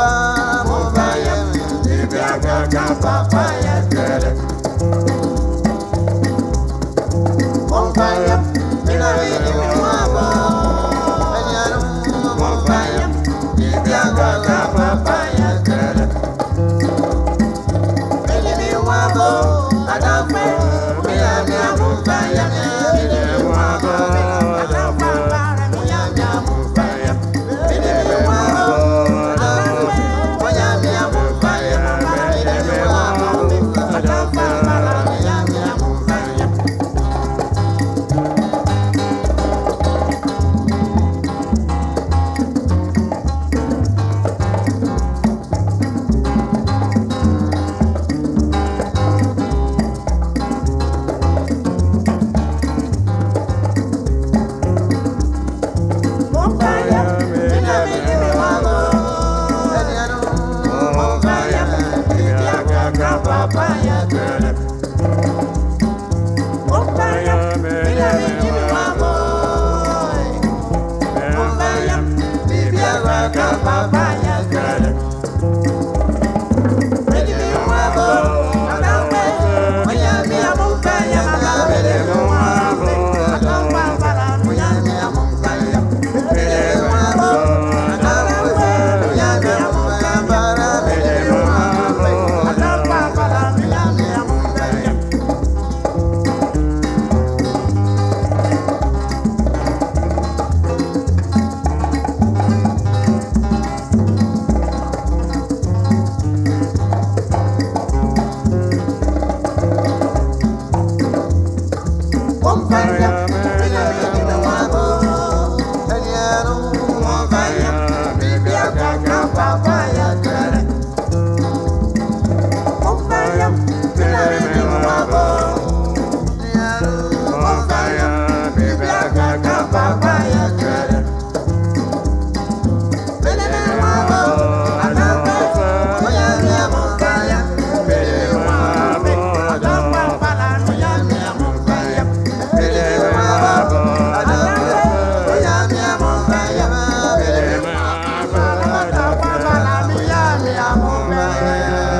papa, mo ba ye, baby agaga mina. Israel.